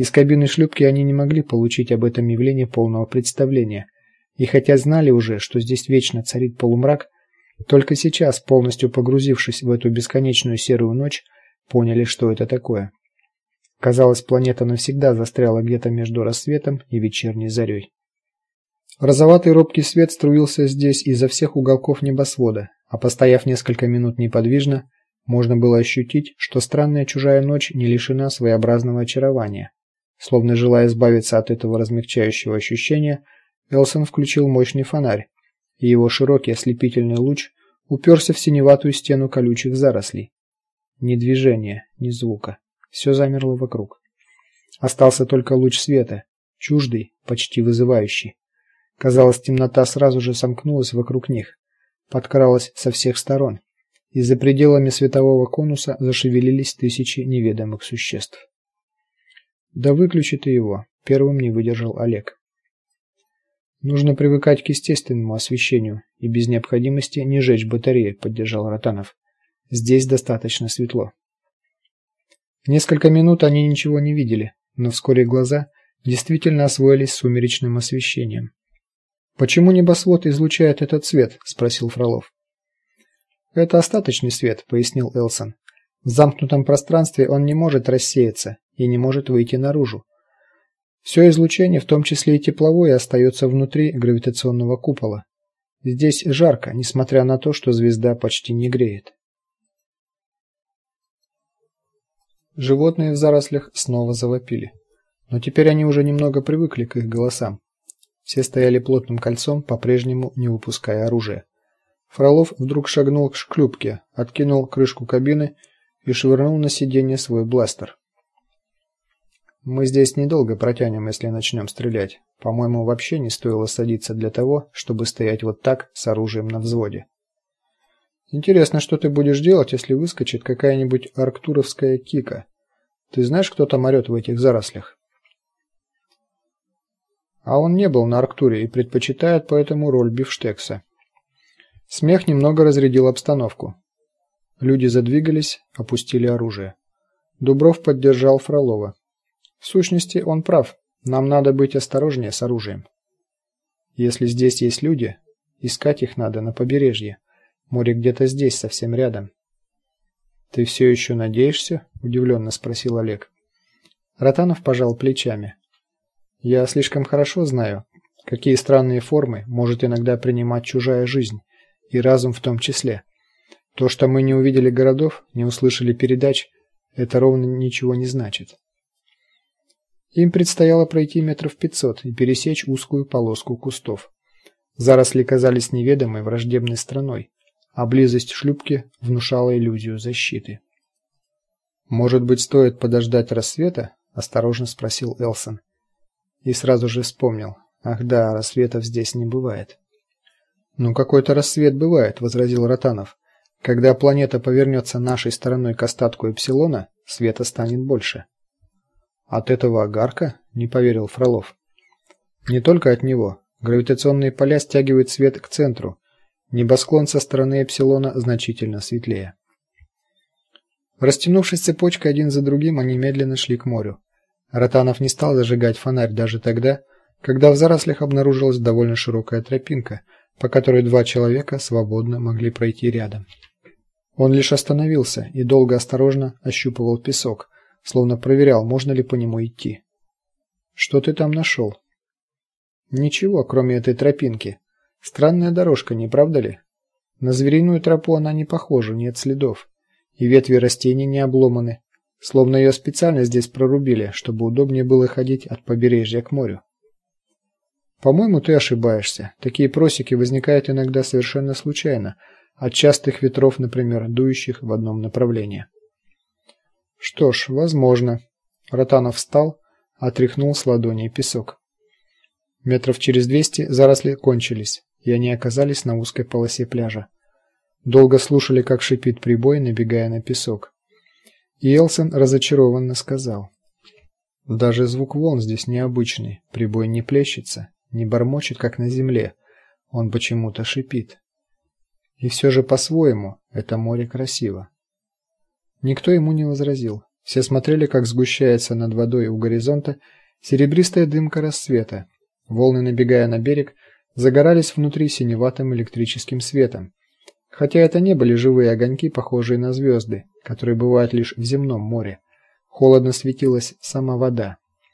Из кабины шлюпки они не могли получить об этом явлении полного представления. И хотя знали уже, что здесь вечно царит полумрак, только сейчас, полностью погрузившись в эту бесконечную серую ночь, поняли, что это такое. Казалось, планета навсегда застряла где-то между рассветом и вечерней зарей. Розоватый робкий свет струился здесь изо всех уголков небосвода, а постояв несколько минут неподвижно, можно было ощутить, что странная чужая ночь не лишена своеобразного очарования. Словно желая избавиться от этого размягчающего ощущения, Элсон включил мощный фонарь, и его широкий ослепительный луч уперся в синеватую стену колючих зарослей. Ни движения, ни звука. Все замерло вокруг. Остался только луч света, чуждый, почти вызывающий. Казалось, темнота сразу же сомкнулась вокруг них, подкралась со всех сторон, и за пределами светового конуса зашевелились тысячи неведомых существ. Да выключи ты его, первым не выдержал Олег. Нужно привыкать к естественному освещению и без необходимости не жечь батареи, поддержал Ротанов. Здесь достаточно светло. Несколько минут они ничего не видели, но вскоре глаза действительно освоились сумеречным освещением. Почему небосвод излучает этот свет, спросил Фролов. Это остаточный свет, пояснил Элсон. В замкнутом пространстве он не может рассеяться и не может выйти наружу. Все излучение, в том числе и тепловое, остается внутри гравитационного купола. Здесь жарко, несмотря на то, что звезда почти не греет. Животные в зарослях снова завопили, но теперь они уже немного привыкли к их голосам. Все стояли плотным кольцом, по-прежнему не выпуская оружия. Фролов вдруг шагнул к шлюпке, откинул крышку кабины и швырнул на сиденье свой бластер. Мы здесь недолго протянем, если начнем стрелять. По-моему, вообще не стоило садиться для того, чтобы стоять вот так с оружием на взводе. Интересно, что ты будешь делать, если выскочит какая-нибудь арктуровская кика? Ты знаешь, кто там орёт в этих зарослях? а он не был на Арктуре и предпочитает поэтому роль бифштекса. Смех немного разрядил обстановку. Люди задвигались, опустили оружие. Дубров поддержал Фролова. В сущности, он прав. Нам надо быть осторожнее с оружием. Если здесь есть люди, искать их надо на побережье. Море где-то здесь, совсем рядом. Ты все еще надеешься? удивленно спросил Олег. Ротанов пожал плечами. Я слишком хорошо знаю, какие странные формы может иногда принимать чужая жизнь, и разум в том числе. То, что мы не увидели городов, не услышали передач, это ровно ничего не значит. Им предстояло пройти метров пятьсот и пересечь узкую полоску кустов. Заросли казались неведомой враждебной страной, а близость шлюпки внушала иллюзию защиты. Может быть, стоит подождать рассвета? осторожно спросил Элсон. И сразу же вспомнил: ах да, рассветов здесь не бывает. Ну какой-то рассвет бывает, возразил Ротанов. Когда планета повернется нашей стороной к остатку эпсилона, света станет больше. От этого огарка? не поверил Фролов. Не только от него. Гравитационные поля стягивают свет к центру. Небосклон со стороны эпсилона значительно светлее. Растянувшись цепочкой один за другим, они медленно шли к морю. Ротанов не стал зажигать фонарь даже тогда, когда в зарослях обнаружилась довольно широкая тропинка, по которой два человека свободно могли пройти рядом. Он лишь остановился и долго осторожно ощупывал песок, словно проверял, можно ли по нему идти. Что ты там нашел?» Ничего, кроме этой тропинки. Странная дорожка, не правда ли? На звериную тропу она не похожа, нет следов, и ветви растений не обломаны. Словно ее специально здесь прорубили, чтобы удобнее было ходить от побережья к морю. По-моему, ты ошибаешься. Такие просеки возникают иногда совершенно случайно, от частых ветров, например, дующих в одном направлении. Что ж, возможно. Ротанов встал, отряхнул с ладони песок. Метров через двести заросли кончились, и они оказались на узкой полосе пляжа. Долго слушали, как шипит прибой, набегая на песок. И Элсон разочарованно сказал: "Даже звук волн здесь необычный. Прибой не плещется, не бормочет, как на земле. Он почему-то шипит. И все же по-своему это море красиво". Никто ему не возразил. Все смотрели, как сгущается над водой у горизонта серебристая дымка рассвета. Волны, набегая на берег, загорались внутри синеватым электрическим светом. Хотя это не были живые огоньки, похожие на звезды, которые бывают лишь в земном море. Холодно светилась сама вода.